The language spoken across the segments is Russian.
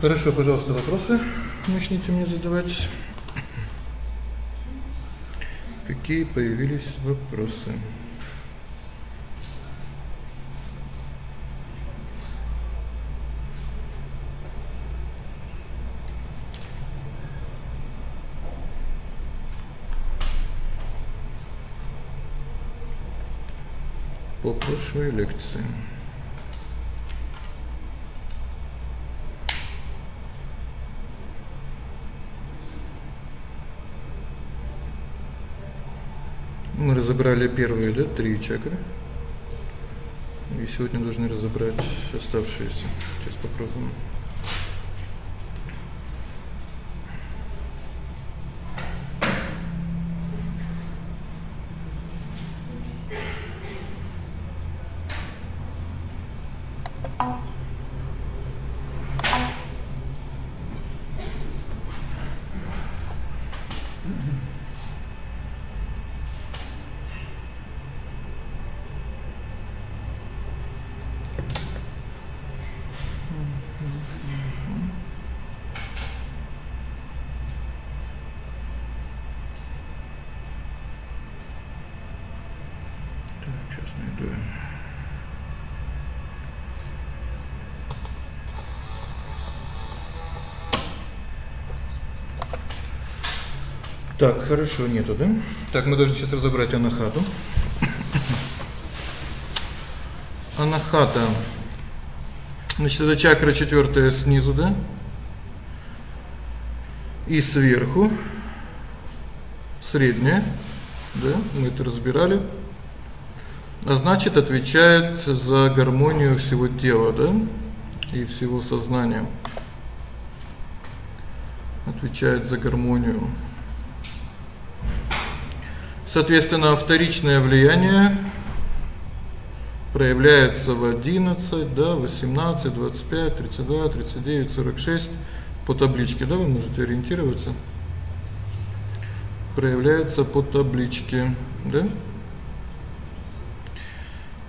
Хорошо, пожалуйста, вопросы начните мне задавать. Какие появились вопросы? по прошлой лекции. Мы разобрали первые, да, три чакры. И сегодня должны разобрать оставшиеся. Сейчас попробуем. Так, хорошо, нету, да? Так, мы должны сейчас разобрать анахату. Анахата. Значит, это чакра четвёртая снизу, да? И сверху средняя, да? Мы это разбирали. А значит, отвечает за гармонию всего тела, да? И всего сознания. Отвечает за гармонию. Соответственно, вторичное влияние проявляется в 11, да, 18, 25, 32, 39, 46 по табличке, да, вы можете ориентироваться. Проявляется по табличке, да?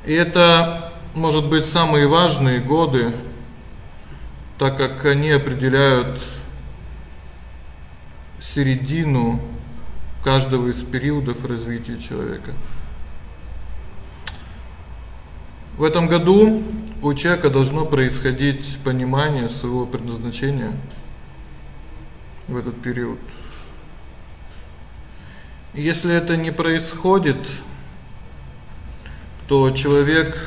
И это может быть самые важные годы, так как они определяют середину каждого из периодов развития человека. В этом году у человека должно происходить понимание своего предназначения в этот период. Если это не происходит, то человек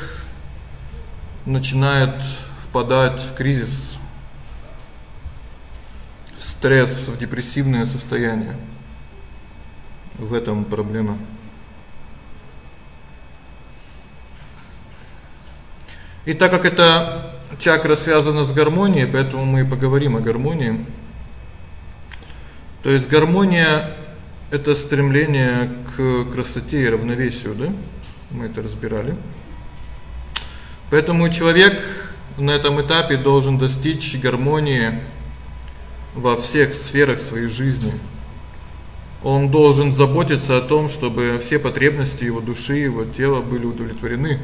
начинает впадать в кризис, в стресс, в депрессивное состояние. В этом проблема. И так как эта чакра связана с гармонией, поэтому мы и поговорим о гармонии. То есть гармония это стремление к красоте и равновесию, да? Мы это разбирали. Поэтому человек на этом этапе должен достичь гармонии во всех сферах своей жизни. Он должен заботиться о том, чтобы все потребности его души, его тела были удовлетворены.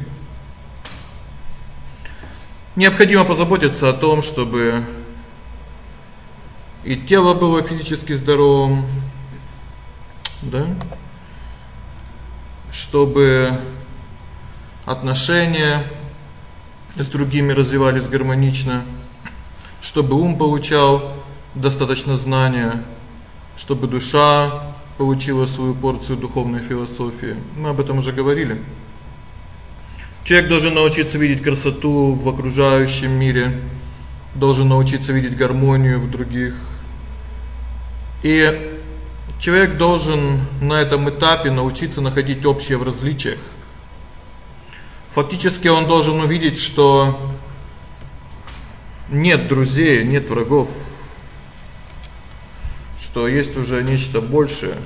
Необходимо позаботиться о том, чтобы и тело было физически здоровым, да? Чтобы отношения с другими развивались гармонично, чтобы ум получал достаточно знания, чтобы душа получила свою порцию духовной философии. Мы об этом уже говорили. Человек должен научиться видеть красоту в окружающем мире, должен научиться видеть гармонию в других. И человек должен на этом этапе научиться находить общее в различиях. Фактически он должен увидеть, что нет друзей, нет врагов что есть уже нечто большее.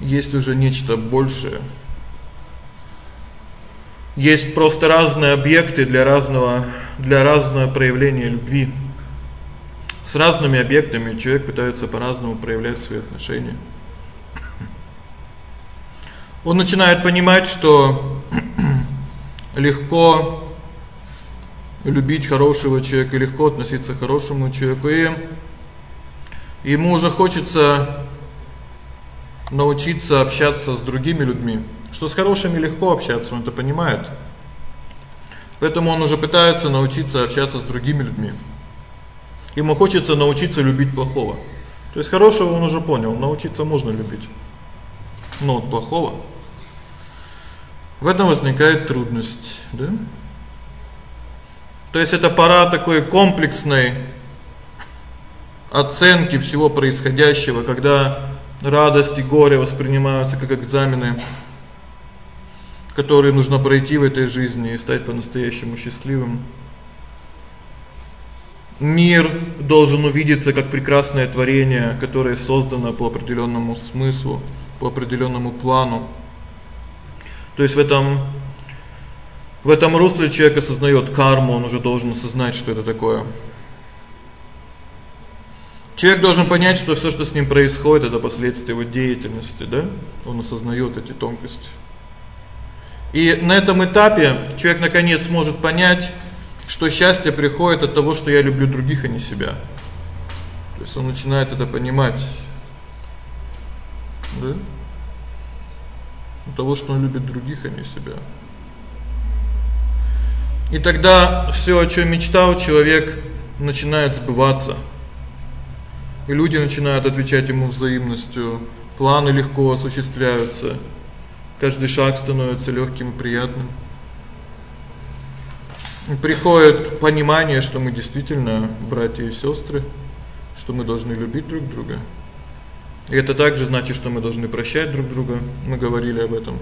Есть уже нечто большее. Есть просто разные объекты для разного для разного проявления любви. С разными объектами человек пытается по-разному проявлять свои отношения. Он начинает понимать, что легко любить хорошего человека, легко относиться к хорошему человеку. И ему уже хочется научиться общаться с другими людьми. Что с хорошими легко общаться, он это понимает. Поэтому он уже пытается научиться общаться с другими людьми. Ему хочется научиться любить плохого. То есть хорошего он уже понял, научиться можно любить. Но вот плохого в этом возникает трудность, да? То есть это пора такой комплексной оценки всего происходящего, когда радость и горе воспринимаются как экзамены, которые нужно пройти в этой жизни и стать по-настоящему счастливым. Мир должен увидеться как прекрасное творение, которое создано по определённому смыслу, по определённому плану. То есть в этом в этом русле человек осознаёт карму, он уже должен осознать, что это такое. Человек должен понять, что всё, что с ним происходит это последствия его деятельности, да? Он осознаёт эти тонкости. И на этом этапе человек наконец может понять, что счастье приходит от того, что я люблю других, а не себя. То есть он начинает это понимать. Да? От того, что он любит других, а не себя. И тогда всё, о чём мечтал человек, начинает сбываться. И люди начинают отвечать ему взаимностью, планы легко осуществляются. Каждый шаг становится лёгким и приятным. И приходит понимание, что мы действительно братья и сёстры, что мы должны любить друг друга. И это также значит, что мы должны прощать друг друга. Мы говорили об этом.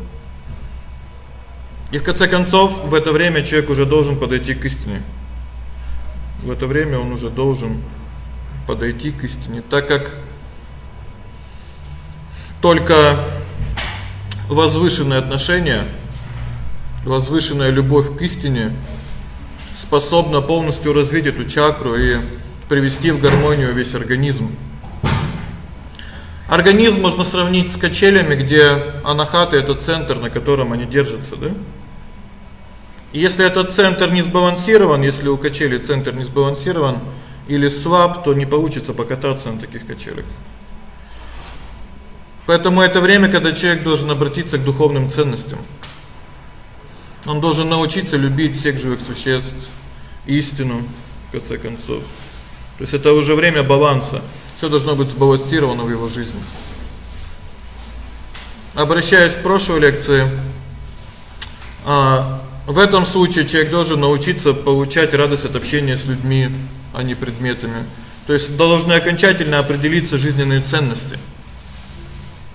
И в конце концов, в это время человек уже должен подойти к истине. В это время он уже должен подойти к истине, так как только возвышенные отношения, возвышенная любовь к истине способна полностью развить эту чакру и привести в гармонию весь организм. Организм можно сравнить с качелями, где анахата это центр, на котором они держатся, да? Если этот центр не сбалансирован, если у качели центр не сбалансирован или слаб, то не получится покататься на таких качелях. Поэтому это время, когда человек должен обратиться к духовным ценностям. Он должен научиться любить всех живых существ, истину в конце концов. То есть это уже время баланса. Всё должно быть сбалансировано в его жизни. Обращаясь к прошлой лекции, а в этом случае человек должен научиться получать радость от общения с людьми, а не предметами. То есть должны окончательно определиться жизненные ценности.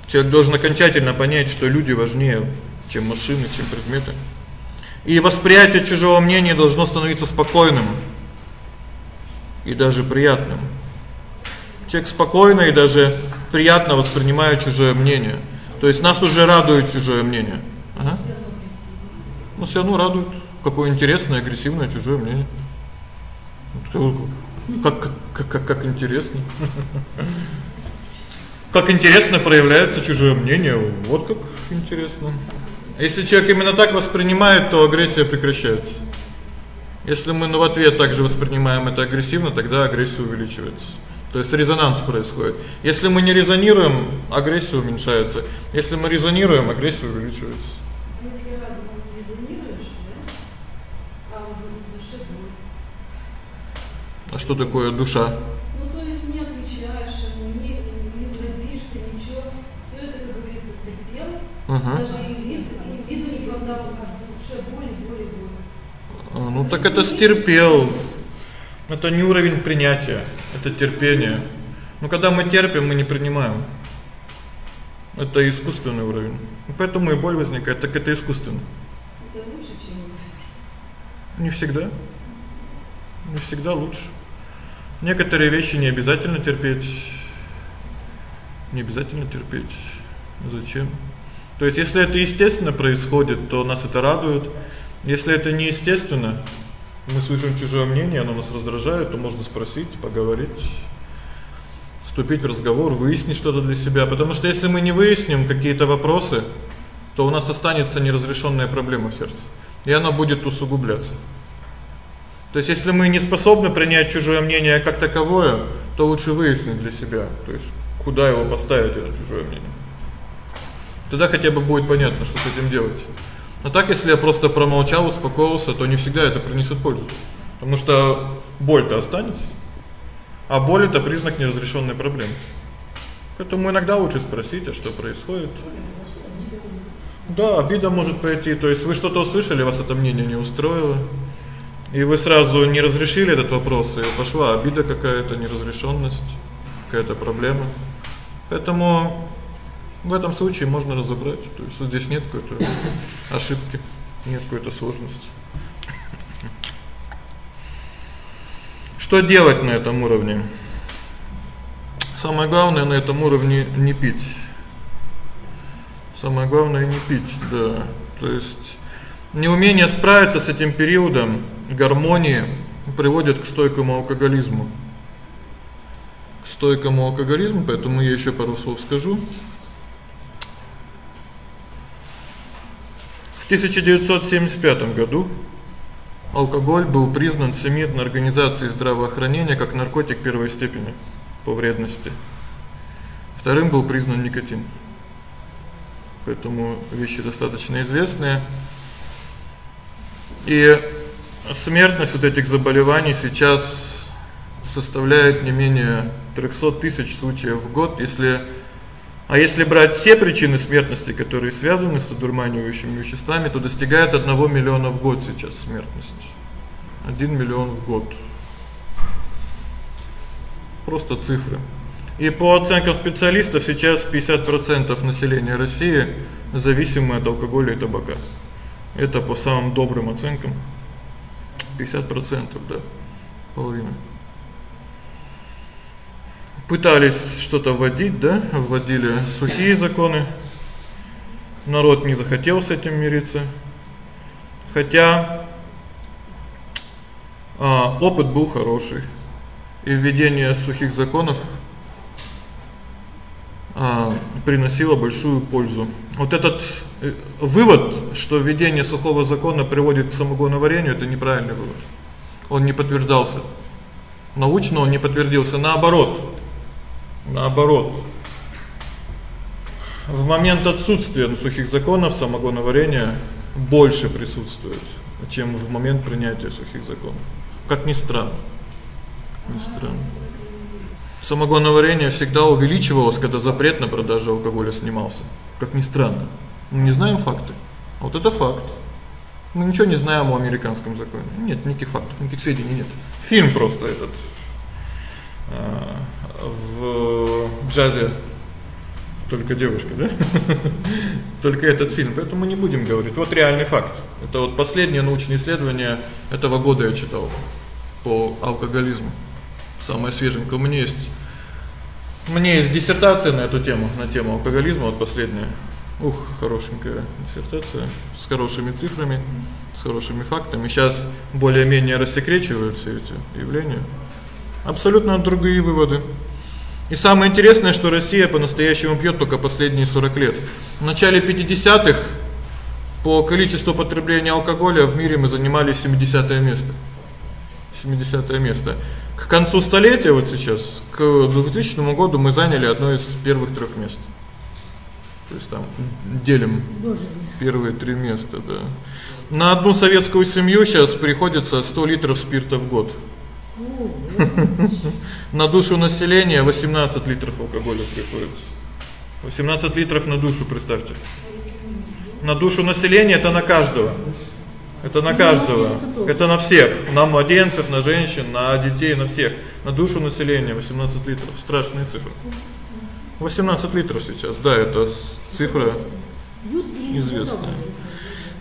Человек должен окончательно понять, что люди важнее, чем машины, чем предметы. И восприятие чужого мнения должно становиться спокойным и даже приятным. Человек спокойно и даже приятно воспринимает чужое мнение. То есть нас уже радует чужое мнение. Ага. Ну всё равно радует. Какое интересное, агрессивное чужое мнение. Как как как как интересно. Как интересно проявляется чужое мнение. Вот как интересно. Если человек именно так воспринимает, то агрессия прекращается. Если мы ну в ответ также воспринимаем это агрессивно, тогда агрессия увеличивается. То есть резонанс происходит. Если мы не резонируем, агрессия уменьшается. Если мы резонируем, агрессия увеличивается. Если раз резонируешь, да? А в душе А что такое душа? Угу. Ну так это стерпел. Это не уровень принятия, это терпение. Но когда мы терпим, мы не принимаем. Это искусственный уровень. Поэтому и боль возникает, так это искусственно. Это лучше, чем Не всегда. Не всегда лучше. Некоторые вещи не обязательно терпеть. Не обязательно терпеть. Зачем? То есть если это естественно происходит, то нас это радует. Если это неестественно, мы слышим чужое мнение, оно нас раздражает, то можно спросить, поговорить, вступить в разговор, выяснить что-то для себя, потому что если мы не выясним какие-то вопросы, то у нас останется неразрешённая проблема в сердце, и она будет усугубляться. То есть если мы не способны принять чужое мнение как таковое, то лучше выяснить для себя, то есть куда его поставить это чужое мнение. Тогда хотя бы будет понятно, что с этим делать. А так если я просто промолчал, успокоился, то не всегда это принесет пользу. Потому что боль-то останется. А боль это признак неразрешённой проблемы. Поэтому иногда лучше спросить, а что происходит. Да, обида может пойти, то есть вы что-то услышали, вас это мнение не устроило. И вы сразу не разрешили этот вопрос, и пошла обида какая-то, неразрешённость, какая-то проблема. Поэтому в этом случае можно разобрать, то есть здесь нет какой-то ошибки, нет какой-то сложности. Что делать на этом уровне? Самое главное на этом уровне не пить. Самое главное не пить, да. То есть неумение справиться с этим периодом гармонии приводит к стойкому алкоголизму. К стойкому алкоголизму, поэтому я ещё пару слов скажу. В 1975 году алкоголь был признан Всемирной организацией здравоохранения как наркотик первой степени по вредности. Вторым был признан никотин. Поэтому вещи достаточно известные. И смертность вот этих заболеваний сейчас составляет не менее 300 тысяч случаев в год, если а если брать все причины смертности, которые связаны с одурманивающими веществами, то достигает 1 миллиона в год сейчас смертность. 1 миллион в год. Просто цифры. И по оценкам специалистов сейчас 50% населения России зависимы от алкоголя и табака. Это по самым добрым оценкам 50%, да. Половина. Пытались что-то вводить, да? Вводили сухие законы. Народ не захотел с этим мириться. Хотя а опыт был хороший. И введение сухих законов а приносило большую пользу. Вот этот вывод, что введение сухого закона приводит к самогоноварению это неправильный вывод. Он не подтверждался. Научно он не подтвердился, наоборот. Наоборот. В момент отсутствия сухих законов самогоноварение больше присутствует, чем в момент принятия сухих законов. Как ни странно. Ни странно. Самогоноварение всегда увеличивалось, когда запрет на продажу алкоголя снимался. Как ни странно. Мы не знаем факты. А вот это факт. Мы ничего не знаем о американском законе. Нет никаких фактов, никаких сведений нет. Фильм просто этот а в джазе только девушка, да? только этот фильм. Поэтому мы не будем говорить. Вот реальный факт. Это вот последнее научное исследование этого года я читал по алкоголизму. Самое свеженькое у меня есть. Меня есть диссертация на эту тему, на тему алкоголизма, вот последняя. Ух, хорошенькая диссертация с хорошими цифрами, с хорошими фактами. Сейчас более-менее рассекречивают все эти явления. Абсолютно другие выводы. И самое интересное, что Россия по-настоящему пьёт только последние 40 лет. В начале 50-х по количеству потребления алкоголя в мире мы занимали 70-е место. 70-е место. К концу столетия вот сейчас, к 2000 году мы заняли одно из первых трёх мест. То есть там делим первые три места, да. На одну советскую семью сейчас приходится 100 литров спирта в год. На душу населения 18 литров алкоголя приходится. 18 литров на душу, представьте. На душу населения это на каждого. Это на каждого. Это на всех. На младенцев, на женщин, на детей, на всех. На душу населения 18 литров. Страшные цифры. 18 литров сейчас. Да, это цифра известная.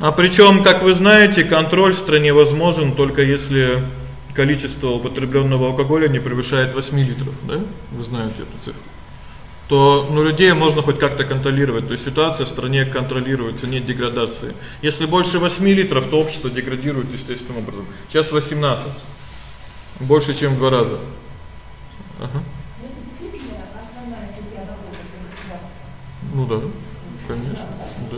А причём, как вы знаете, контроль в стране возможен только если количество употреблённого алкоголя не превышает 8 литров, да? Вы знаете эту цифру. То, ну, людей можно хоть как-то контролировать. То есть ситуация в стране контролируется, нет деградации. Если больше 8 литров, то общество деградирует естественным образом. Сейчас 18. Больше, чем в 2 раза. Ага. Ну да, конечно, да.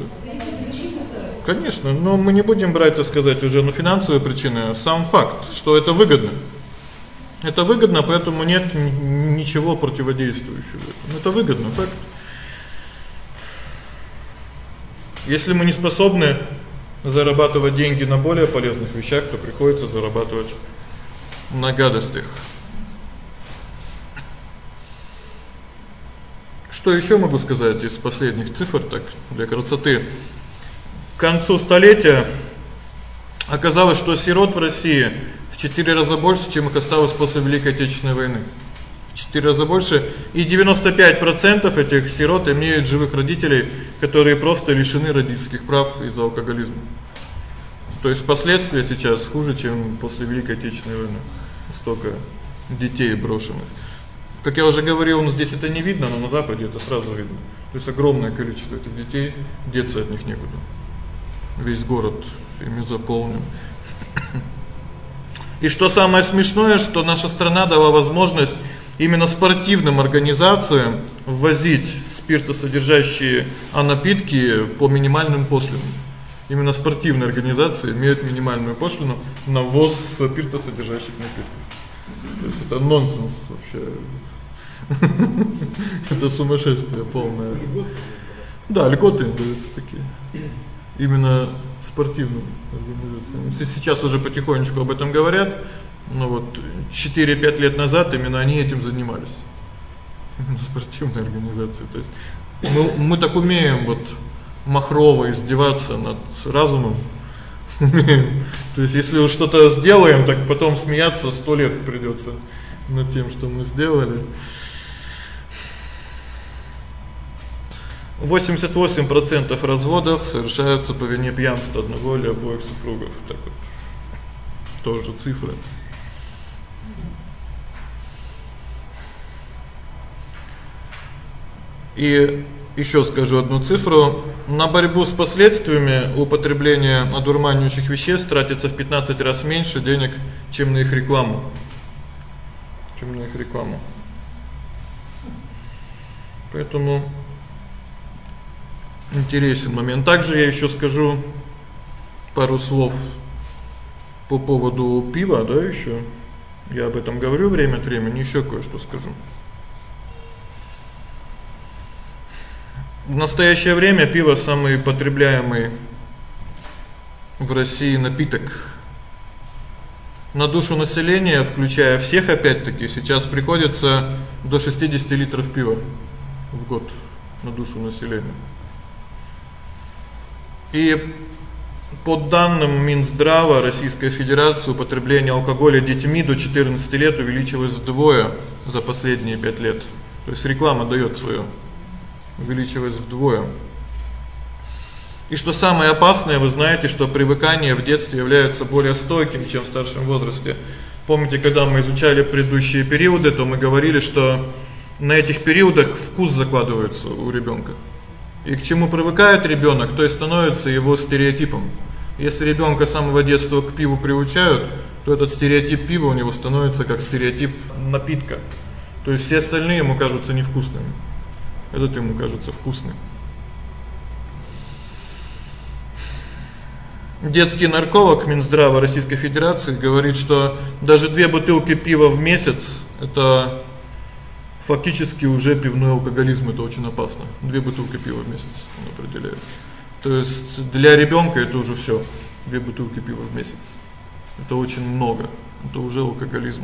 конечно, но мы не будем брать, так сказать, уже ну финансовые причины, сам факт, что это выгодно. Это выгодно, поэтому нет ничего противодействующего. Это выгодно, факт. Если мы не способны зарабатывать деньги на более полезных вещах, то приходится зарабатывать на гадостях. Что ещё могу сказать из последних цифр так для красоты? К концу столетия оказалось, что сирот в России в 4 раза больше, чем их осталось после Великой Отечественной войны. В 4 раза больше, и 95% этих сирот имеют живых родителей, которые просто лишены родительских прав из-за алкоголизма. То есть последствия сейчас хуже, чем после Великой Отечественной войны. Столько детей брошенных. Как я уже говорил, здесь это не видно, но на западе это сразу видно. То есть огромное количество этих детей, деться от них некуда. Весь город ими заполнен. И что самое смешное, что наша страна дала возможность именно спортивным организациям ввозить спиртосодержащие напитки по минимальным пошлинам. Именно спортивные организации имеют минимальную пошлину на ввоз спиртосодержащих напитков. То есть это нонсенс вообще. Это сумасшествие полное. Да, льготы им даются такие. Именно спортивным организациям. Сейчас уже потихонечку об этом говорят. Но вот 4-5 лет назад именно они этим занимались. Именно спортивные организации. То есть мы мы так умеем вот махрово издеваться над разумом. То есть если уж что-то сделаем, так потом смеяться 100 лет придётся над тем, что мы сделали. 88% разводов совершаются по вине пьянства одного или обоих супругов. Так вот. Тоже цифры. И ещё скажу одну цифру. На борьбу с последствиями употребления одурманивающих веществ тратится в 15 раз меньше денег, чем на их рекламу. Чем на их рекламу. Поэтому интересен момент. Также я ещё скажу пару слов по поводу пива, да, ещё. Я об этом говорю время от времени, ещё кое-что скажу. В настоящее время пиво самый потребляемый в России напиток. На душу населения, включая всех опять-таки, сейчас приходится до 60 литров пива в год на душу населения. И по данным Минздрава Российской Федерации употребление алкоголя детьми до 14 лет увеличилось вдвое за последние 5 лет. То есть реклама даёт своё увеличилось вдвое. И что самое опасное, вы знаете, что привыкание в детстве является более стойким, чем в старшем возрасте. Помните, когда мы изучали предыдущие периоды, то мы говорили, что на этих периодах вкус закладывается у ребёнка. И к чему привыкает ребёнок, то и становится его стереотипом. Если ребёнка с самого детства к пиву приучают, то этот стереотип пива у него становится как стереотип напитка. То есть все остальные ему кажутся невкусными. Этот ему кажется вкусным. Детский нарколог Минздрава Российской Федерации говорит, что даже две бутылки пива в месяц это фактически уже пивной алкоголизм, это очень опасно. Две бутылки пива в месяц он определяет. То есть для ребёнка это уже всё. Две бутылки пива в месяц. Это очень много. Это уже алкоголизм.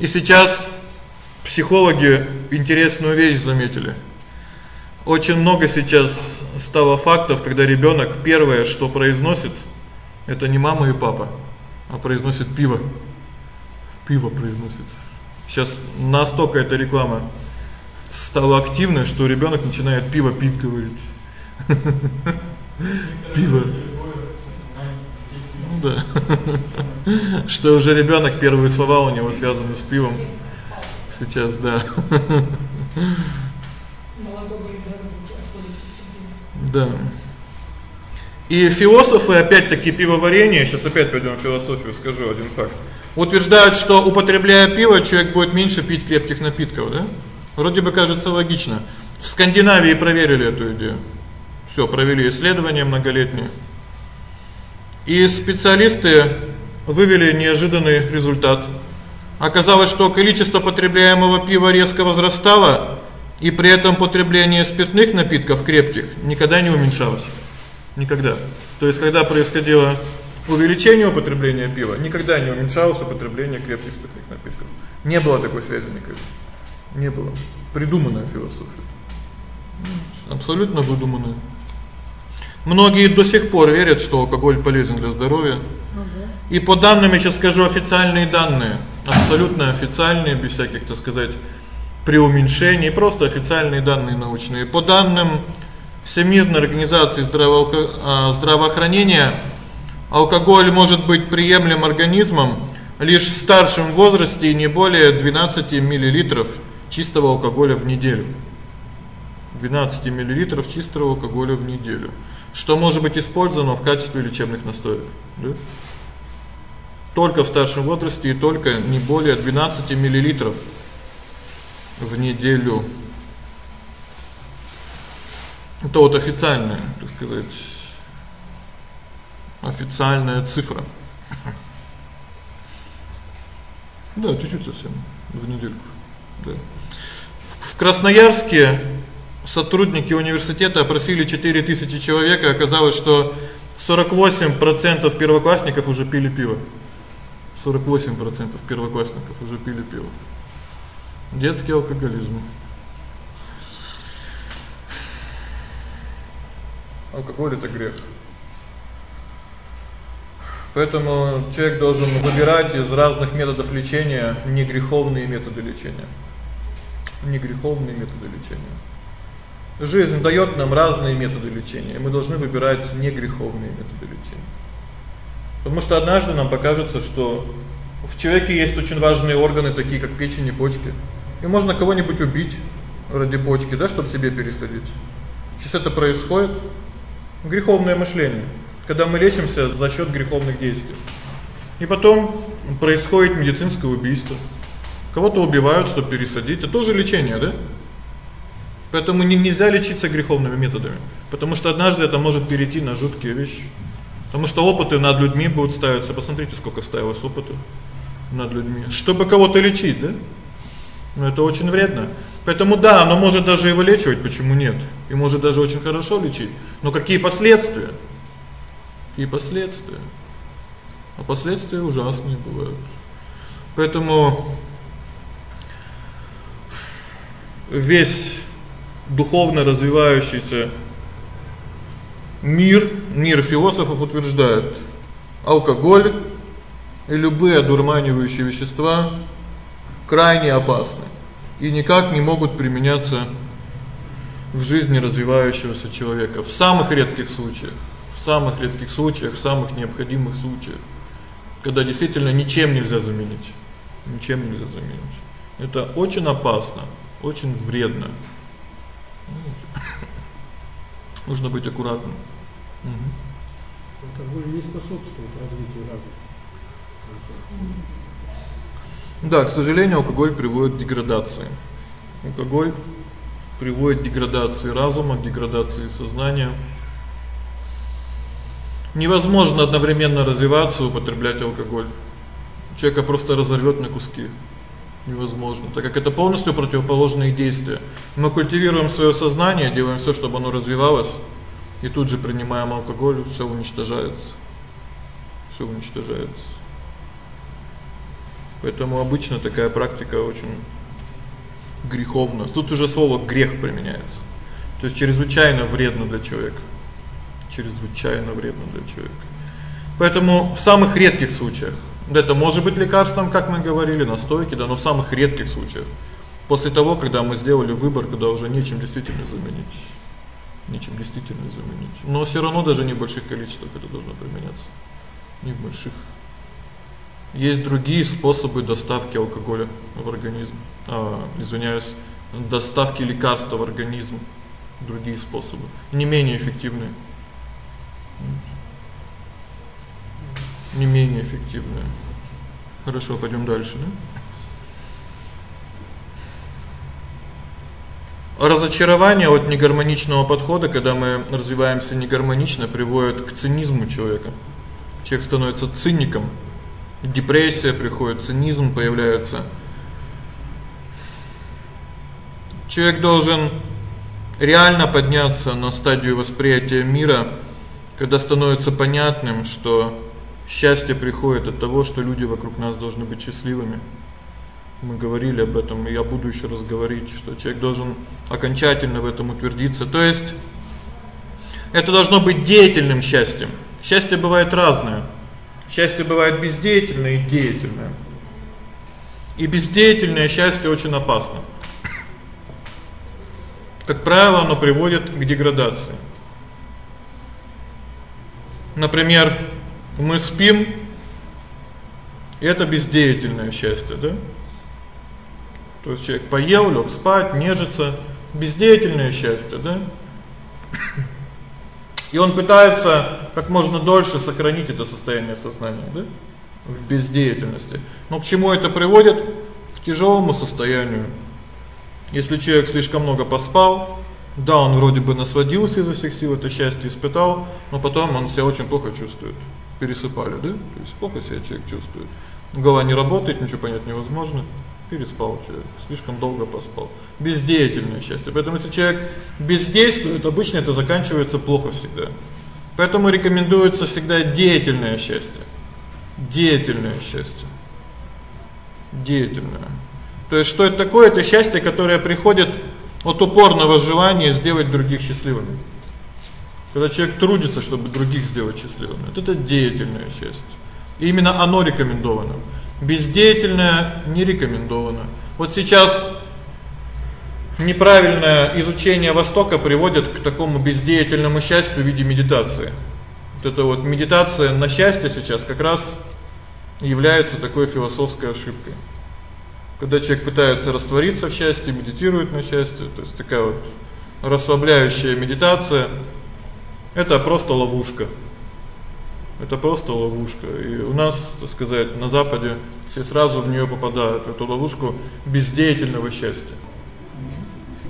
И сейчас психологи интересную вещь заметили. Очень много сейчас стало фактов, когда ребёнок первое, что произносит, это не мама и папа, а произносит пиво. Пиво произносит. Сейчас настолько эта реклама стала активной, что ребёнок начинает пиво пить, говорит. Пиво. Ну да. Что уже ребёнок первые слова у него связаны с пивом. Сейчас, да. Да. И философы опять-таки пивоварение, сейчас опять пойдём в философию, скажу один факт. Утверждают, что употребляя пиво, человек будет меньше пить крепких напитков, да? Вроде бы кажется логично. В Скандинавии проверили эту идею. Всё, провели исследования многолетние. И специалисты вывели неожиданный результат. Оказалось, что количество потребляемого пива резко возрастало, и при этом потребление спиртных напитков крепких никогда не уменьшалось. Никогда. То есть когда происходило увеличение употребления пива, никогда не уменьшалось употребление крепких спиртных напитков. Не было такой связи никогда. Не было. Придуманная философия. Абсолютно выдуманная. Многие до сих пор верят, что алкоголь полезен для здоровья. И по данным, я сейчас скажу официальные данные, абсолютно официальные, без всяких, так сказать, преуменьшений, просто официальные данные научные. По данным Всемирной организации а, здравоохранения, алкоголь может быть приемлем организмом лишь в старшем возрасте и не более 12 мл чистого алкоголя в неделю. 12 мл чистого алкоголя в неделю что может быть использовано в качестве лечебных настоек, да? Только в старшем возрасте и только не более 12 мл в неделю. Это вот официальная, так сказать, официальная цифра. Да, чуть-чуть совсем в недельку. Да. В Красноярске сотрудники университета опросили 4000 человек, и оказалось, что 48% первоклассников уже пили пиво. 48% первоклассников уже пили пиво. Детский алкоголизм. Алкоголь это грех. Поэтому человек должен выбирать из разных методов лечения негреховные методы лечения. Негреховные методы лечения. Жизнь даёт нам разные методы лечения, и мы должны выбирать не греховные методы лечения. Потому что однажды нам покажется, что в человеке есть очень важные органы, такие как печень и почки. И можно кого-нибудь убить ради почки, да, чтобы себе пересадить. Сейчас это происходит греховное мышление, когда мы лечимся за счёт греховных действий. И потом происходит медицинское убийство. Кого-то убивают, чтобы пересадить. Это тоже лечение, да? Поэтому не нельзя лечиться греховными методами, потому что однажды это может перейти на жуткие вещи. Потому что опыты над людьми будут ставиться. Посмотрите, сколько ставилось опытов над людьми, чтобы кого-то лечить, да? Но это очень вредно. Поэтому да, оно может даже и вылечивать, почему нет? И может даже очень хорошо лечить. Но какие последствия? И последствия. А последствия ужасные бывают. Поэтому весь духовно развивающийся мир, мир философов утверждает: алкоголь и любые одурманивающие вещества крайне опасны и никак не могут применяться в жизни развивающегося человека в самых редких случаях, самых редких случаях, в самых необходимых случаях, когда действительно ничем нельзя заменить. Ничем нельзя заменить. Это очень опасно, очень вредно. Нужно быть аккуратным. Угу. Алкоголь не способствует развитию разума. Да, к сожалению, алкоголь приводит к деградации. Алкоголь приводит к деградации разума, к деградации сознания. Невозможно одновременно развиваться и употреблять алкоголь. Человека просто разорвёт на куски невозможно, так как это полностью противоположные действия. Мы культивируем своё сознание, делаем всё, чтобы оно развивалось, и тут же принимаем алкоголь, всё уничтожается. Всё уничтожается. Поэтому обычно такая практика очень греховна. Тут уже слово грех применяется. То есть чрезвычайно вредно для человека. Чрезвычайно вредно для человека. Поэтому в самых редких случаях это может быть лекарством, как мы говорили, настойки, да, но в самых редких случаях. После того, когда мы сделали выбор, когда уже нечем действительно заменить. Нечем действительно заменить. Но всё равно даже не в больших количествах это должно применяться. Не в больших. Есть другие способы доставки алкоголя в организм. А, извиняюсь, доставки лекарства в организм. Другие способы, не менее эффективные не менее эффективная. Хорошо, пойдём дальше, да? разочарование от негармоничного подхода, когда мы развиваемся негармонично, приводит к цинизму человека. Человек становится циником. Депрессия приходит, цинизм появляется. Человек должен реально подняться на стадию восприятия мира, когда становится понятным, что счастье приходит от того, что люди вокруг нас должны быть счастливыми. Мы говорили об этом, и я буду ещё раз говорить, что человек должен окончательно в этом утвердиться. То есть это должно быть деятельным счастьем. Счастье бывает разное. Счастье бывает бездеятельное и деятельное. И бездеятельное счастье очень опасно. Как правило, оно приводит к деградации. Например, мы спим, это бездеятельное счастье, да? То есть человек поел, лёг спать, нежится, бездеятельное счастье, да? И он пытается как можно дольше сохранить это состояние сознания, да? В бездеятельности. Но к чему это приводит? К тяжелому состоянию. Если человек слишком много поспал, да, он вроде бы насладился изо всех сил, это счастье испытал, но потом он себя очень плохо чувствует. Пересыпали, да? То есть плохо себя человек чувствует. Голова не работает, ничего понять невозможно. Переспал человек, слишком долго поспал. Бездеятельное счастье. Поэтому если человек бездействует, обычно это заканчивается плохо всегда. Поэтому рекомендуется всегда деятельное счастье. Деятельное счастье. Деятельное. То есть что это такое? Это счастье, которое приходит от упорного желания сделать других счастливыми. Когда человек трудится, чтобы других сделать счастливыми. Вот это деятельное счастье. И именно оно рекомендовано. Бездеятельное не рекомендовано. Вот сейчас неправильное изучение Востока приводит к такому бездеятельному счастью в виде медитации. Вот это вот медитация на счастье сейчас как раз является такой философской ошибкой когда человек пытается раствориться в счастье, медитирует на счастье, то есть такая вот расслабляющая медитация это просто ловушка. Это просто ловушка. И у нас, так сказать, на западе все сразу в неё попадают, в эту ловушку бездеятельного счастья.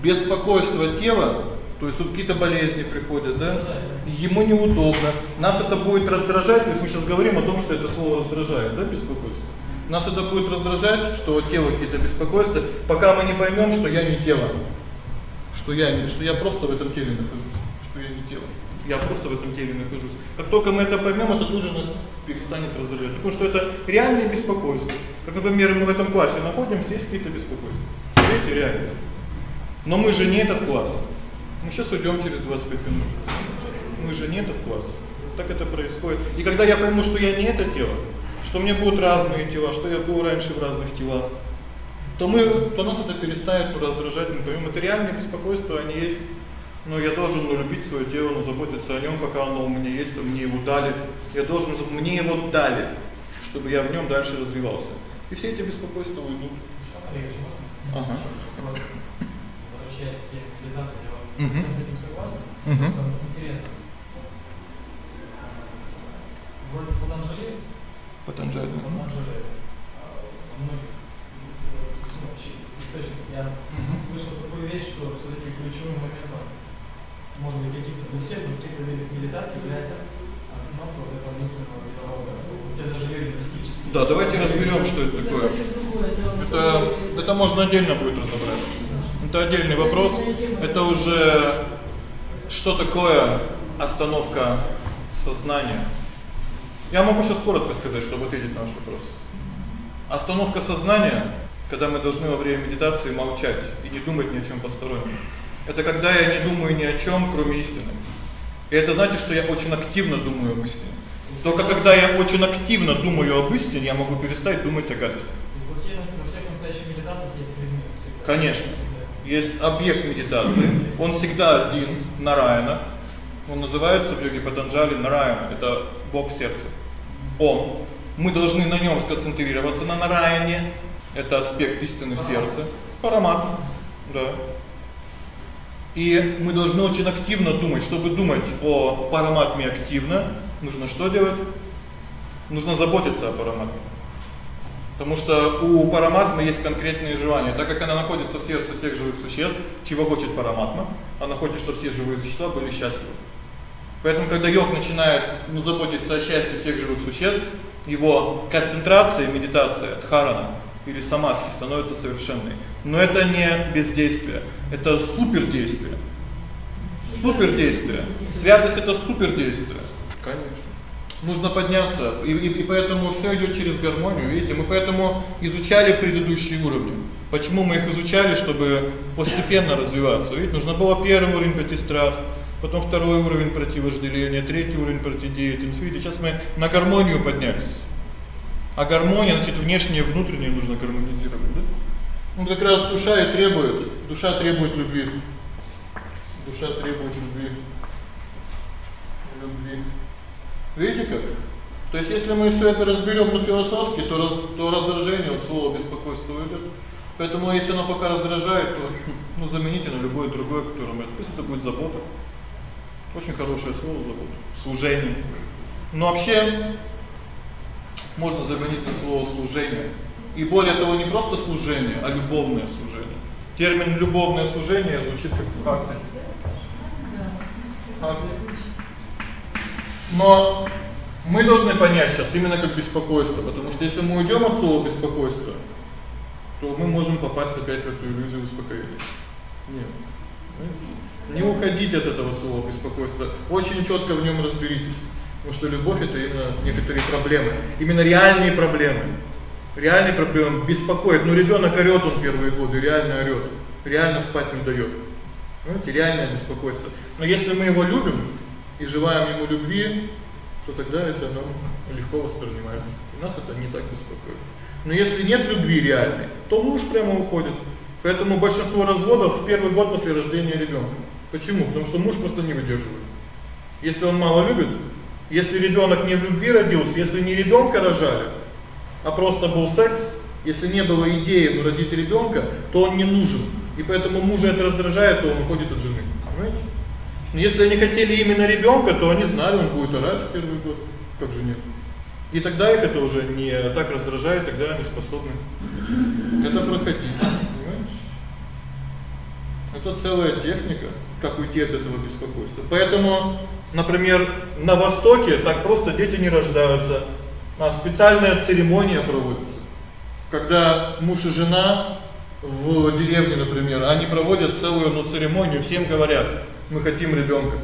Беспокойство тела, то есть вот какие-то болезни приходят, да? Ему неудобно. Нас это будет раздражать, есть мы сейчас говорим о том, что это слово раздражает, да, беспокойство. Нас это будет раздражать, что тело какие-то беспокойства, пока мы не поймём, что я не тело. Что я что я просто в этом теле нахожусь, что я не тело. Я просто в этом теле нахожусь. Как только мы это поймём, это тут же нас перестанет раздражать. Потому что это реальное беспокойство. Как, например, мы в этом классе находимся, есть какие-то беспокойства. Видите, реально. Но мы же не этот класс. Мы сейчас уйдём через 25 минут. Мы же не этот класс. Так это происходит. И когда я пойму, что я не это тело, что мне будут разные тела, что я был раньше в разных телах, то мы то нас это перестанет раздражать, мы поймем, материальные беспокойства, они есть. Но я должен любить своё тело, но заботиться о нём, пока оно у меня есть, а мне его дали. Я должен мне его дали, чтобы я в нём дальше развивался. И все эти беспокойства уйдут. Ага. Возвращаясь к ликвидации, я с этим согласен. Угу. Интересно. Вроде Патанджали Патанджали. Патанджали. Многих ну, источниках я слышал такую вещь, что все-таки ключевым моментом, может быть, каких-то не всех, но каких-то видов медитации является остановка вот этого мысленного диалога. У тебя даже юридически. Да, давайте разберем, что это такое. Это это можно отдельно будет разобрать. Это отдельный вопрос. Это уже что такое остановка сознания? Я могу сейчас коротко сказать, чтобы ответить на ваш вопрос. Остановка сознания, когда мы должны во время медитации молчать и не думать ни о чём постороннем. Это когда я не думаю ни о чём, кроме истины. И это значит, что я очень активно думаю об истине. Только когда я очень активно думаю об истине, я могу перестать думать о гадости. Во всех во всех настоящих медитациях есть предмет всегда. Конечно. Есть объект медитации. Он всегда один, Нараяна. Он называется в йоге Патанджали Нараяна. Это бог сердца. Он. Мы должны на нем сконцентрироваться на нараяне. Это аспект истины сердца. Парамат. Да. И мы должны очень активно думать, чтобы думать о параматме активно, нужно что делать? Нужно заботиться о параматме. Потому что у параматмы есть конкретные желания. Так как она находится в сердце всех живых существ, чего хочет параматма? Она хочет, чтобы все живые существа были счастливы. Поэтому когда йог начинает ну, заботиться о счастье всех живых существ, его концентрация, медитация, дхарана или самадхи становится совершенной. Но это не бездействие, это супердействие. Супердействие. Святость это супердействие. Конечно. Нужно подняться, и, и, и поэтому всё идёт через гармонию, видите? Мы поэтому изучали предыдущие уровни. Почему мы их изучали, чтобы постепенно развиваться? Видите, нужно было первый уровень пройти страх, потом второй уровень пройти вожделение, третий уровень пройти деятельность. Видите, сейчас мы на гармонию поднялись. А гармония, значит, внешнее и внутреннее нужно гармонизировать, да? Ну как раз душа и требует, душа требует любви. Душа требует любви. Любви. Видите как? То есть если мы всё это разберём ну философски, то раз, то раздражение от слова беспокойство уйдёт. Поэтому если оно пока раздражает, то ну замените на любое другое, которое мы. Пусть это будет забота. Очень хорошее слово забота. Служение. Но вообще можно заменить на слово служение. И более того, не просто служение, а любовное служение. Термин любовное служение звучит как в хакте. Но мы должны понять сейчас именно как беспокойство, потому что если мы уйдём от слова беспокойство, то мы можем попасть опять в эту иллюзию успокоения. Нет. Не уходите от этого слова беспокойство. Очень чётко в нём разберитесь. Потому что любовь это именно некоторые проблемы, именно реальные проблемы. Реальные проблемы беспокоит. Ну ребёнок орёт он первые годы, реально орёт. Реально спать не даёт. Понимаете, реальное беспокойство. Но если мы его любим, и желаем ему любви, то тогда это нам легко воспринимается. И нас это не так беспокоит. Но если нет любви реальной, то муж прямо уходит. Поэтому большинство разводов в первый год после рождения ребёнка. Почему? Потому что муж просто не выдерживает. Если он мало любит, если ребёнок не в любви родился, если не ребёнка рожали, а просто был секс, если не было идеи ну, родить ребёнка, то он не нужен. И поэтому мужа это раздражает, то он уходит от жены. Понимаете? Но если они хотели именно ребёнка, то они знали, он будет орать первый год, как же нет. И тогда их это уже не так раздражает, тогда они способны это проходить? Это целая техника, как уйти от этого беспокойства. Поэтому, например, на востоке так просто дети не рождаются. А специальная церемония проводится. Когда муж и жена в деревне, например, они проводят целую ну церемонию, всем говорят: мы хотим ребёнка.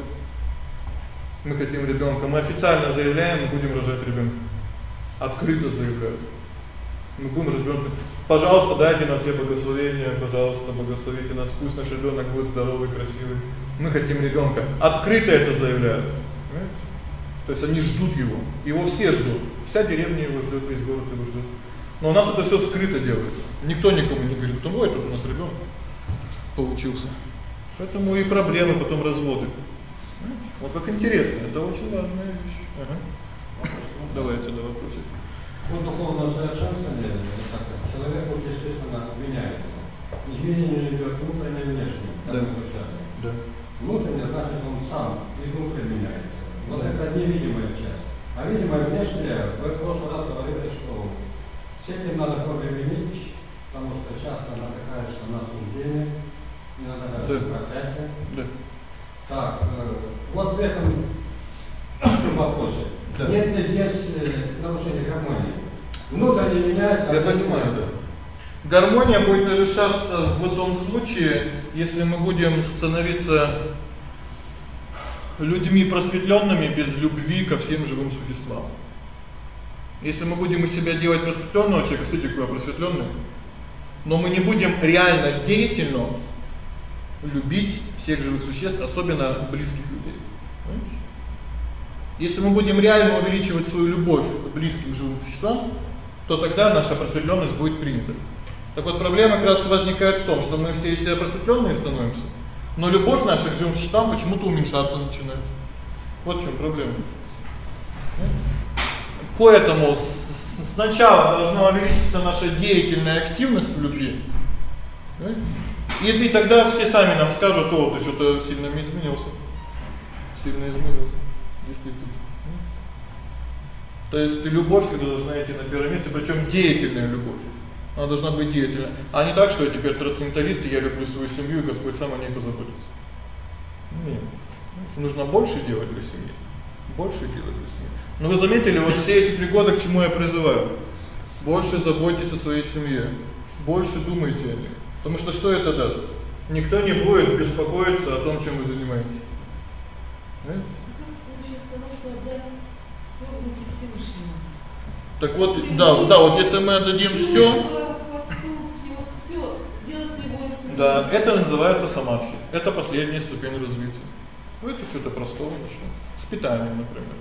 Мы хотим ребёнка. Мы официально заявляем, мы будем рожать ребёнка. Открыто заявляют. Мы будем рожать ребёнка. Пожалуйста, дайте нам все благословения, пожалуйста, благословите нас, пусть наш ребёнок будет здоровый, красивый. Мы хотим ребёнка. Открыто это заявляют. Понимаете? То есть они ждут его. Его все ждут. Вся деревня его ждёт, весь город его ждёт. Но у нас это всё скрыто делается. Никто никому не говорит: "Ой, тут у нас ребёнок получился". Поэтому и проблемы, потом разводы. Вот как интересно, это очень важная вещь. Ага. Давайте на вопросы. Ну, духовное совершенствование, как человек естественно меняется. Изменение идет внутреннее и внешнее, как да. Да. Внутреннее значит он сам изнутри меняется. Вот да. это невидимая часть. А видимая внешняя, вы в прошлый раз говорили, что с этим надо повременить, потому что часто натыкаешься на суждение, иногда даже да. проклятие. Да. Так, э, вот в этом вопросе. Да. Нет ли здесь э, нарушения гармонии? Внутренне меняется. Я понимаю, да. Гармония будет нарушаться в том случае, если мы будем становиться людьми просветленными без любви ко всем живым существам. Если мы будем из себя делать просветленного человека, смотрите, какой просветленный, но мы не будем реально деятельно любить всех живых существ, особенно близких людей. Понимаете? Если мы будем реально увеличивать свою любовь к близким живым существам, то тогда наша просветленность будет принята. Так вот проблема как раз возникает в том, что мы все из себя просветленные становимся, но любовь наша к существам почему-то уменьшаться начинает. Вот в чём проблема. Поэтому сначала должна увеличиться наша деятельная активность в любви. И тогда все сами нам скажут: "О, ты что-то сильно изменился". Сильно изменился. Действительно. То есть любовь всегда должна идти на первом месте, причём деятельная любовь. Она должна быть деятельной, а не так, что я теперь трансценденталист, и я люблю свою семью, и Господь сам о ней позаботится. Нет. Нужно больше делать для семьи. Больше делать для семьи. Но вы заметили, вот все эти три года к чему я призываю? Больше заботьтесь о своей семье. Больше думайте о них. Потому что что это даст? Никто не будет беспокоиться о том, чем вы занимаетесь. Понимаете? Так вот, да, да, вот если мы отдадим всё, да, это называется самадхи. Это последняя ступень развития. Ну это что-то простое начнем. С питанием, например.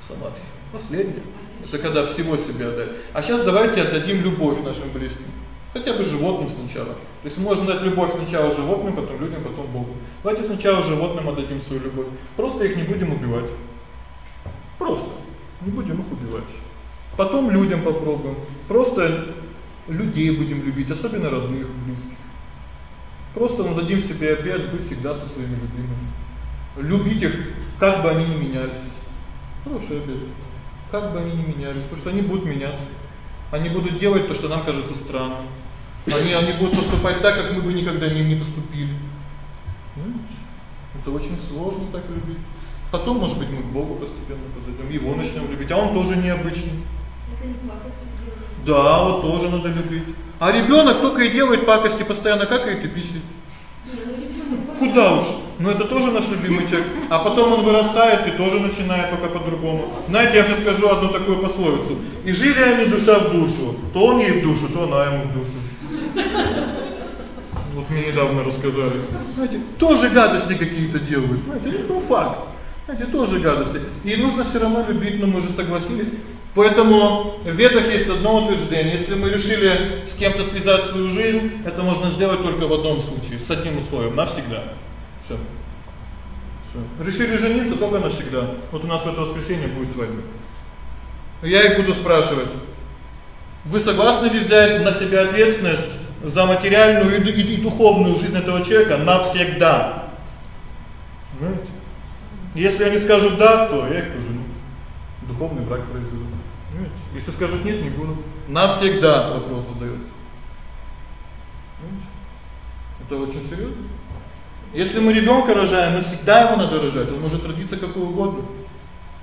Самадхи. Последняя. Это когда всего себя отдать. А сейчас давайте отдадим любовь нашим близким. Хотя бы животным сначала. То есть можно дать любовь сначала животным, потом людям, потом Богу. Давайте сначала животным отдадим свою любовь. Просто их не будем убивать. Просто не будем их убивать. Потом людям попробуем. Просто людей будем любить, особенно родных, близких. Просто нададим себе обет быть всегда со своими любимыми. Любить их, как бы они ни менялись. Хороший обет. Как бы они ни менялись, потому что они будут меняться. Они будут делать то, что нам кажется странным. Они они будут поступать так, как мы бы никогда не не поступили. Это очень сложно так любить. Потом, может быть, мы к Богу постепенно подойдем, его начнем любить, а он тоже необычный. Да, вот тоже надо любить. А ребёнок только и делает пакости постоянно, какает и писает. Куда уж? Ну это тоже наш любимый человек. А потом он вырастает и тоже начинает только по-другому. Знаете, я сейчас скажу одну такую пословицу. И жили они душа в душу. То он ей в душу, то она ему в душу. Вот мне недавно рассказали. Знаете, тоже гадости какие-то делают. Знаете, ну факт. Знаете, тоже гадости. И нужно всё равно любить, но мы же согласились. Поэтому в ведах есть одно утверждение: если мы решили с кем-то связать свою жизнь, это можно сделать только в одном случае, с одним условием навсегда. Всё. Всё. Решили жениться только навсегда. Вот у нас в это воскресенье будет свадьба. Я их буду спрашивать: "Вы согласны ли взять на себя ответственность за материальную и, и, и духовную жизнь этого человека навсегда?" Понимаете? Если они скажут да, то я их пожену. Духовный брак произведу. Если скажут нет, не буду. Навсегда вопрос задается. Это очень серьезно. Если мы ребёнка рожаем, мы всегда его надо рожать. Он может родиться какой угодно.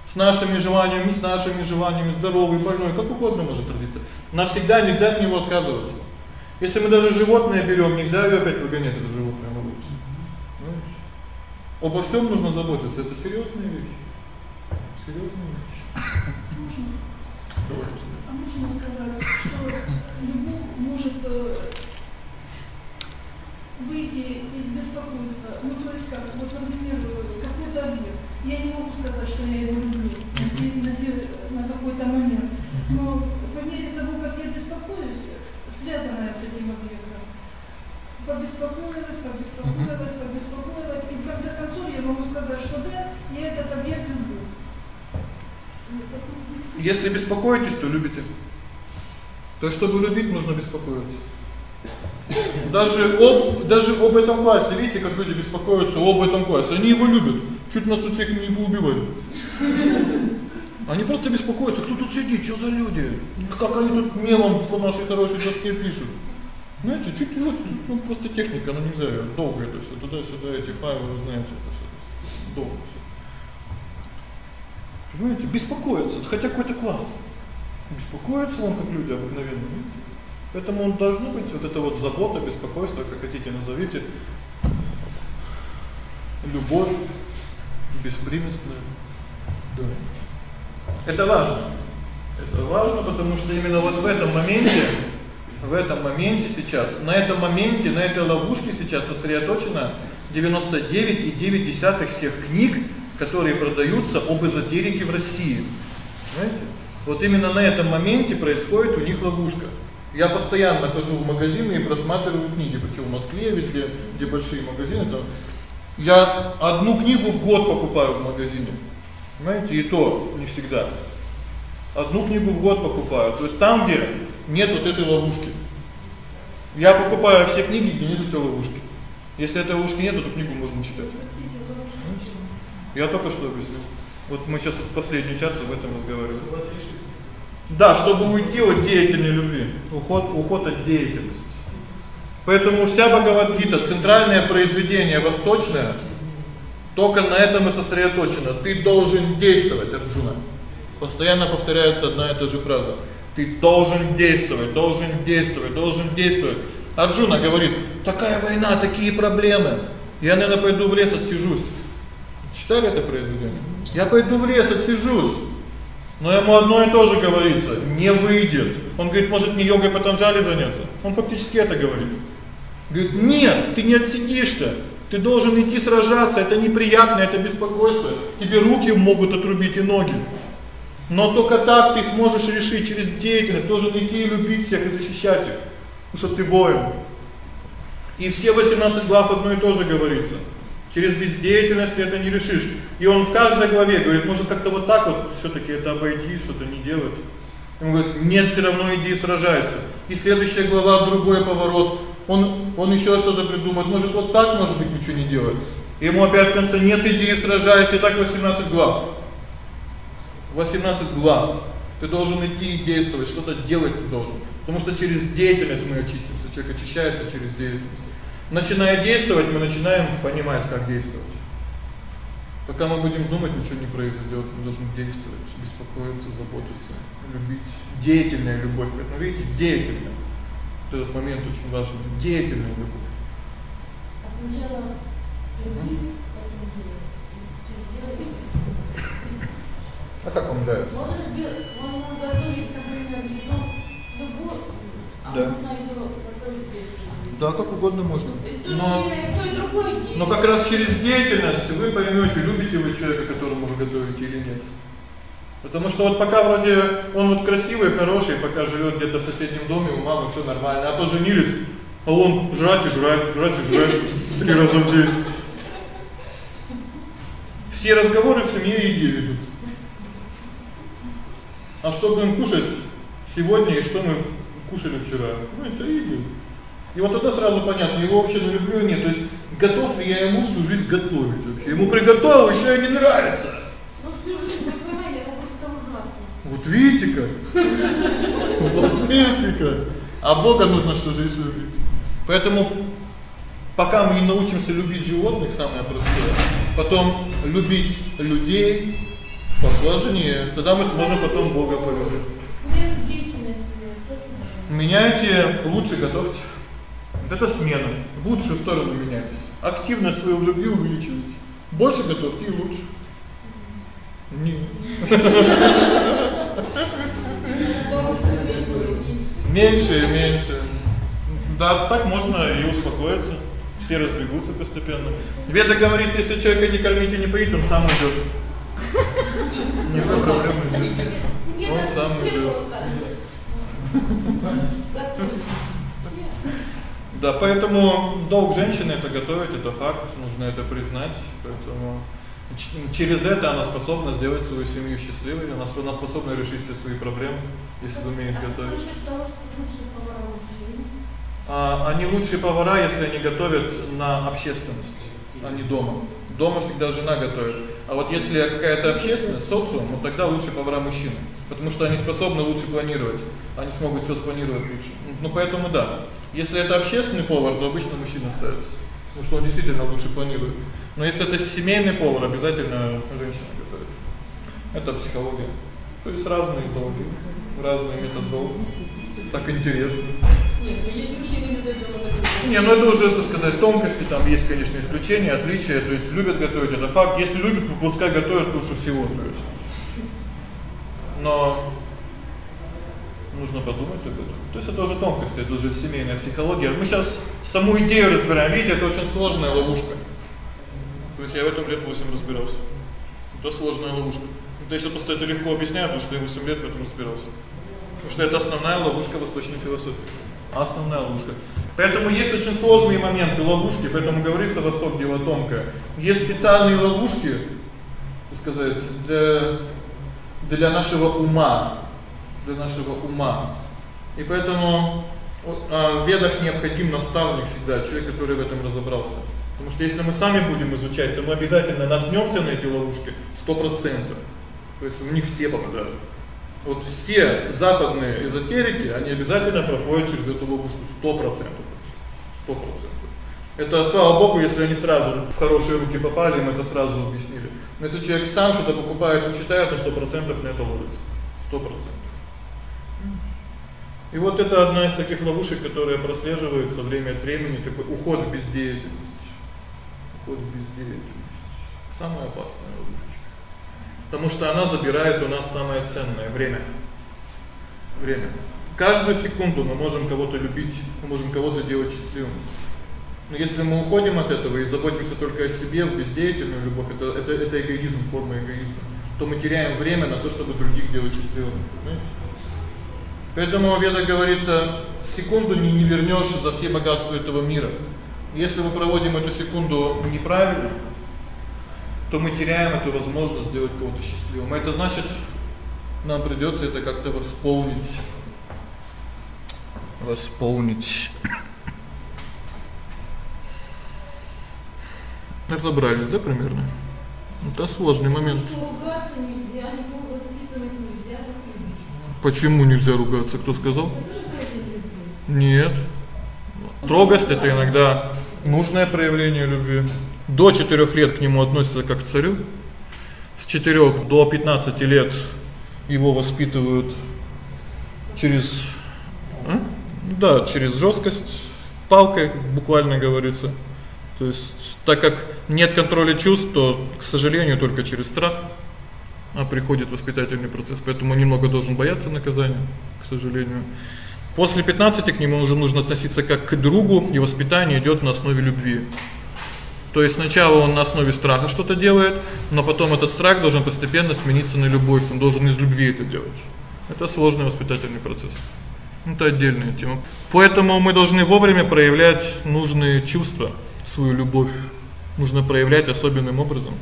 С нашими желаниями, с нашими желаниями, здоровый, больной, как угодно может родиться. Навсегда нельзя от него отказываться. Если мы даже животное берём, нельзя её опять выгонять это животное на улицу. Обо всём нужно заботиться, это серьёзная вещь. Серьёзная вещь. А можно сказать, что любовь может э, выйти из беспокойства. Ну то есть как, вот, например, какой-то объект. Я не могу сказать, что я его люблю на, на, на какой-то момент. Но по мере того, как я беспокоюсь, связанная с этим объектом, побеспокоилась, побеспокоилась, побеспокоилась, и в конце концов я могу сказать, что да, я этот объект люблю. Если беспокоитесь, то любите. То есть чтобы любить, нужно беспокоиться. Даже об даже об этом классе, видите, как люди беспокоятся об этом классе. Они его любят. Чуть нас тут всех не поубивали. Они просто беспокоятся, кто тут сидит, что за люди? Как они тут мелом по нашей хорошей доске пишут. Знаете, чуть вот ну, просто техника, она нельзя долго это всё туда-сюда эти файлы, вы знаете, это всё долго всё. Понимаете, беспокоится, хотя какой-то класс. Беспокоится он, как люди обыкновенные, видите? Поэтому он должно быть вот это вот забота, беспокойство, как хотите назовите, любовь беспримесная. Да. Это важно. Это важно, потому что именно вот в этом моменте, в этом моменте сейчас, на этом моменте, на этой ловушке сейчас сосредоточено 99,9 всех книг, которые продаются об эзотерике в России. Знаете? Вот именно на этом моменте происходит у них ловушка. Я постоянно хожу в магазины и просматриваю книги, причем в Москве, везде, где большие магазины, там я одну книгу в год покупаю в магазине. Понимаете, и то не всегда. Одну книгу в год покупаю. То есть там, где нет вот этой ловушки. Я покупаю все книги, где нет этой ловушки. Если этой ловушки нет, то эту книгу можно читать. Я только что объяснил. Вот мы сейчас вот последний час об этом разговариваем. Да, чтобы уйти от деятельной любви, уход уход от деятельности. Поэтому вся Бхагавад-гита, центральное произведение восточное, только на этом и сосредоточено. Ты должен действовать, Арджуна. Постоянно повторяется одна и та же фраза. Ты должен действовать, должен действовать, должен действовать. Арджуна говорит: "Такая война, такие проблемы. Я, наверное, пойду в лес отсижусь". Читали это произведение? Я пойду в лес отсижусь. Но ему одно и то же говорится: не выйдет. Он говорит: "Может, не йогой Патанджали заняться?" Он фактически это говорит. Говорит: "Нет, ты не отсидишься. Ты должен идти сражаться, это неприятно, это беспокойство. Тебе руки могут отрубить и ноги. Но только так ты сможешь решить через деятельность, должен идти и любить всех и защищать их, потому что ты воин. И все 18 глав одно и то же говорится. Через бездеятельность ты это не решишь. И он в каждой главе говорит: "Может, как-то вот так вот все таки это обойти, что-то не делать". Он говорит: "Нет, все равно иди и сражайся". И следующая глава другой поворот. Он он еще что-то придумает. Может, вот так, может быть, ничего не делать. И ему опять в конце: "Нет, иди и сражайся". И так 18 глав. 18 глав. Ты должен идти и действовать, что-то делать ты должен. Потому что через деятельность мы очистимся. Человек очищается через деятельность. Начиная действовать, мы начинаем понимать, как действовать. Пока мы будем думать, ничего не произойдет. Мы должны действовать, беспокоиться, заботиться, любить. Деятельная любовь. Поэтому видите, деятельная. Вот этот момент очень важен. Деятельная любовь. А сначала любви, А как вам нравится? Можно сделать, можно готовить, например, еду с любовью, а Да. можно еду. Да, как угодно можно. И Но и и но как раз через деятельность вы поймете, любите вы человека, которому вы готовите или нет. Потому что вот пока вроде он вот красивый, хороший, пока живет где-то в соседнем доме, у мамы все нормально, а поженились, а он жрать и жрать, жрать и жрать три раза в день. Все разговоры в семье о еде ведут. А что будем кушать сегодня и что мы кушали вчера? Ну, это еда. И вот тогда сразу понятно, его вообще на люблю или нет. То есть готов ли я ему всю жизнь готовить вообще? Ему приготовил, еще и не нравится. Ну, всю жизнь внимания, это будет ужасно. Вот видите как? Вот видите как? А Бога нужно всю жизнь любить. Поэтому пока мы не научимся любить животных, самое простое, потом любить людей посложнее, тогда мы сможем потом Бога полюбить. Меняйте, лучше готовьте. Вот это смена. В лучшую сторону меняйтесь. Активность свою в любви увеличивайте. Больше готовьте и лучше. Не. Меньше и меньше. Да, так можно и успокоиться. Все разбегутся постепенно. Веда говорит, если человека не кормить и не поить, он сам уйдет. Никакой проблемы нет. Он сам. Готовить. Да, поэтому долг женщины это готовить, это факт, нужно это признать. Поэтому через это она способна сделать свою семью счастливой, она, она способна решить все свои проблемы, если умеет А готовить. насчет того, что лучше повара мужчин. А, они лучшие повара, если они готовят на общественность, а не дома. Дома всегда жена готовит. А вот если какая-то общественность, социум, вот тогда лучше повара мужчины, потому что они способны лучше планировать. Они смогут всё спланировать лучше. Ну поэтому да. Если это общественный повар, то обычно мужчина ставится, потому что он действительно лучше планирует. Но если это семейный повар, обязательно женщина готовит. Это психология. То есть разные долги, разный метод долга. Так интересно. Нет, ну есть мужчины, которые готовят. Не, ну это уже, так сказать, тонкости, там есть, конечно, исключения, отличия, то есть любят готовить, это факт. Если любят, пускай готовят лучше всего, то есть. Но нужно подумать об этом. То есть это уже тонкости, это уже семейная психология. Мы сейчас саму идею разбираем. Видите, это очень сложная ловушка. То есть я в этом лет 8 разбирался. Это сложная ловушка. Это если просто это легко объясняю, потому что я 8 лет в этом разбирался. Потому что это основная ловушка восточной философии. Основная ловушка. Поэтому есть очень сложные моменты ловушки, поэтому говорится Восток дело тонкое. Есть специальные ловушки, так сказать, для для нашего ума, для нашего ума. И поэтому а, в ведах необходим наставник всегда, человек, который в этом разобрался. Потому что если мы сами будем изучать, то мы обязательно наткнёмся на эти ловушки 100%. То есть в них все попадают. Вот все западные эзотерики, они обязательно проходят через эту ловушку 100%. 100%. Это слава богу, если они сразу в хорошие руки попали, им это сразу объяснили. Но если человек сам что-то покупает и читает, то 100% на это ловится. 100%. И вот это одна из таких ловушек, которая прослеживается время от времени, такой уход в бездеятельность. Уход в бездеятельность. Самая опасная ловушечка. Потому что она забирает у нас самое ценное время. Время. Каждую секунду мы можем кого-то любить, мы можем кого-то делать счастливым. Но если мы уходим от этого и заботимся только о себе, в бездеятельную любовь, это это это эгоизм, форма эгоизма, то мы теряем время на то, чтобы других делать счастливыми, понимаете? Поэтому в ведах говорится, секунду не не вернёшь за все богатства этого мира. Если мы проводим эту секунду неправильно, то мы теряем эту возможность сделать кого-то счастливым. А это значит, нам придётся это как-то восполнить. Восполнить. Разобрались, да, примерно? Это сложный момент. Ругаться нельзя, нельзя. Почему нельзя ругаться? Кто сказал? Нет. Строгость это иногда нужное проявление любви. До 4 лет к нему относятся как к царю. С 4 до 15 лет его воспитывают через а? Да, через жёсткость, палкой, буквально говорится. То есть, так как нет контроля чувств, то, к сожалению, только через страх а приходит воспитательный процесс, поэтому немного должен бояться наказания, к сожалению. После 15 к нему уже нужно относиться как к другу, и воспитание идёт на основе любви. То есть сначала он на основе страха что-то делает, но потом этот страх должен постепенно смениться на любовь, он должен из любви это делать. Это сложный воспитательный процесс. Это отдельная тема. Поэтому мы должны вовремя проявлять нужные чувства, свою любовь нужно проявлять особенным образом.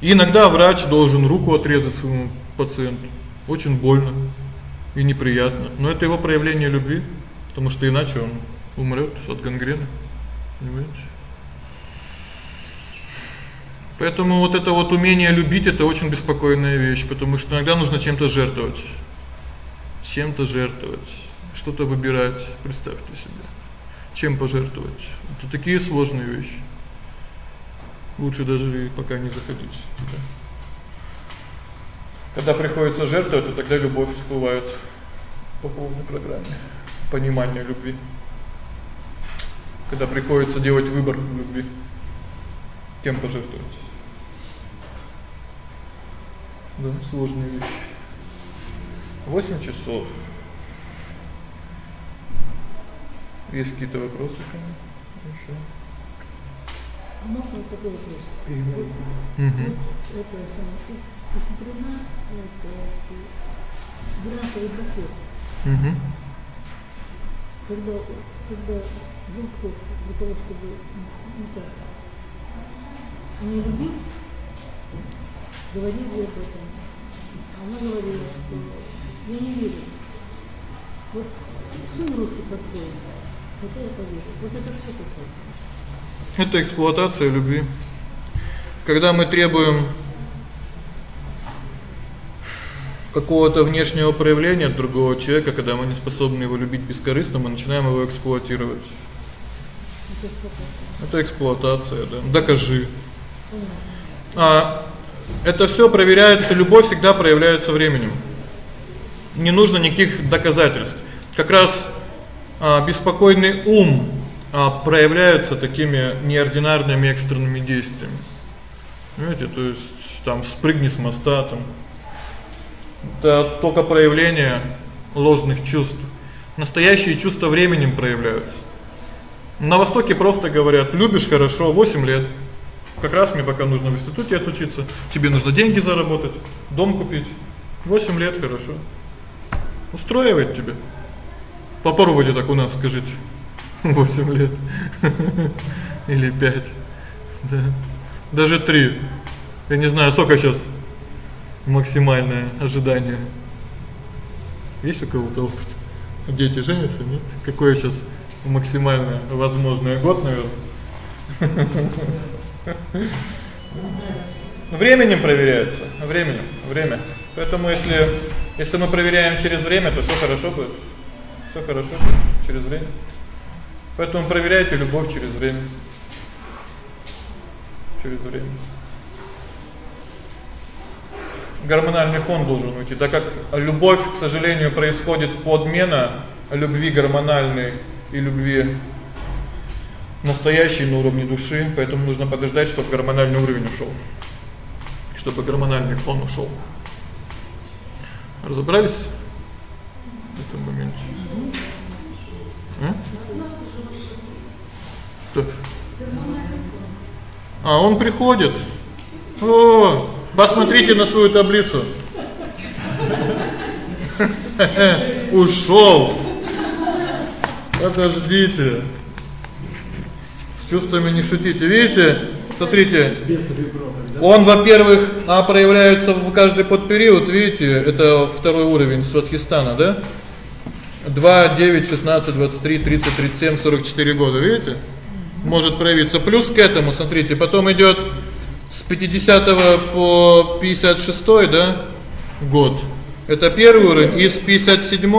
И иногда врач должен руку отрезать своему пациенту. Очень больно и неприятно, но это его проявление любви, потому что иначе он умрёт от гангрены. Понимаете? Поэтому вот это вот умение любить это очень беспокойная вещь, потому что иногда нужно чем-то жертвовать. Чем-то жертвовать, что-то выбирать, представьте себе. Чем пожертвовать? Это такие сложные вещи. Лучше даже пока не заходить туда. Когда приходится жертвовать, то тогда любовь всплывает по полной программе. Понимание любви. Когда приходится делать выбор в любви, кем пожертвовать. Да, сложная вещь. 8 часов. Есть какие-то вопросы ко? Ещё? А можно такой вопрос? Вот это самое, у Киприна, это гранатовый доход. Угу. Когда, когда Зубков для того, чтобы ну так, не любить, говорили об этом. Она говорила, что я не верю. Вот сунь руки под пояс, тогда я поверю. Это? Это эксплуатация любви. Когда мы требуем какого-то внешнего проявления от другого человека, когда мы не способны его любить бескорыстно, мы начинаем его эксплуатировать. Это эксплуатация, да. Докажи. А это всё проверяется, любовь всегда проявляется временем. Не нужно никаких доказательств. Как раз беспокойный ум а проявляется такими неординарными экстренными действиями. Понимаете, то есть там спрыгни с моста там. Это только проявление ложных чувств. Настоящие чувства временем проявляются. На востоке просто говорят: "Любишь хорошо 8 лет. Как раз мне пока нужно в институте отучиться, тебе нужно деньги заработать, дом купить. 8 лет хорошо. Устраивает тебя? Попробуйте так у нас, скажите. 8 лет. Или 5. Да. Даже 3. Я не знаю, сколько сейчас максимальное ожидание. Есть у кого-то опыт? Дети женятся, нет? Какое сейчас максимальное возможное год, наверное? Временем проверяется, временем, время. Поэтому если если мы проверяем через время, то всё хорошо будет. Всё хорошо через время. Поэтому проверяйте любовь через время. Через время. Гормональный фон должен уйти, так как любовь, к сожалению, происходит подмена любви гормональной и любви настоящей на уровне души, поэтому нужно подождать, чтобы гормональный уровень ушёл. Чтобы гормональный фон ушёл. Разобрались? В этом моменте. А? Кто? А он приходит. О, посмотрите на свою таблицу. Ушёл. Подождите. С чувствами не шутите. Видите? Смотрите. Он, во-первых, а проявляется в каждый подпериод, видите? Это второй уровень Сватхистана, да? 2 9 16 23 30 37 44 года, видите? Может проявиться. Плюс к этому, смотрите, потом идёт с 50 по 56, да? год. Это первый уровень, и с 57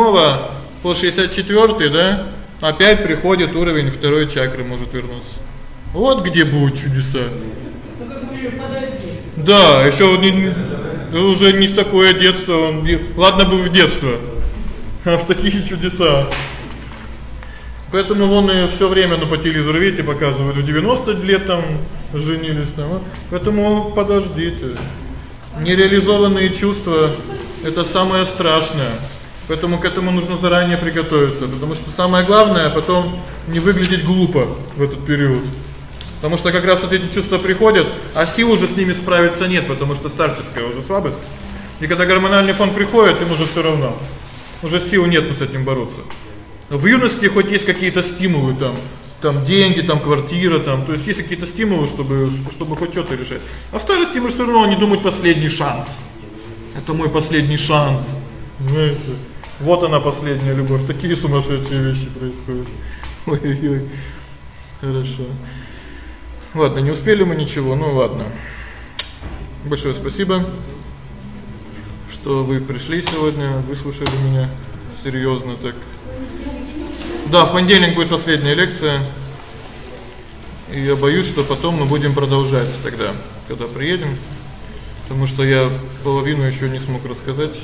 по 64, да? Опять приходит уровень второй чакры может вернуться. Вот где будут чудеса. Ну как. Да, ещё не уже не в такое детство, он ладно бы в детство. А в такие чудеса. Поэтому вон и всё время ну по телевизору видите показывают в 90 лет там женились там. Поэтому подождите. Нереализованные чувства это самое страшное. Поэтому к этому нужно заранее приготовиться, потому что самое главное потом не выглядеть глупо в этот период. Потому что как раз вот эти чувства приходят, а сил уже с ними справиться нет, потому что старческая уже слабость. И когда гормональный фон приходит, им уже всё равно. Уже сил нет с этим бороться. В юности хоть есть какие-то стимулы там, там деньги, там квартира, там, то есть есть какие-то стимулы, чтобы чтобы хоть что-то решать. А в старости мы всё равно они думают последний шанс. Это мой последний шанс. Знаете? Вот она последняя любовь. Такие сумасшедшие вещи происходят. Ой-ой-ой. Хорошо. Ладно, не успели мы ничего, ну ладно. Большое спасибо, что вы пришли сегодня, выслушали меня серьёзно так. Да, в понедельник будет последняя лекция. И я боюсь, что потом мы будем продолжать тогда, когда приедем, потому что я половину ещё не смог рассказать.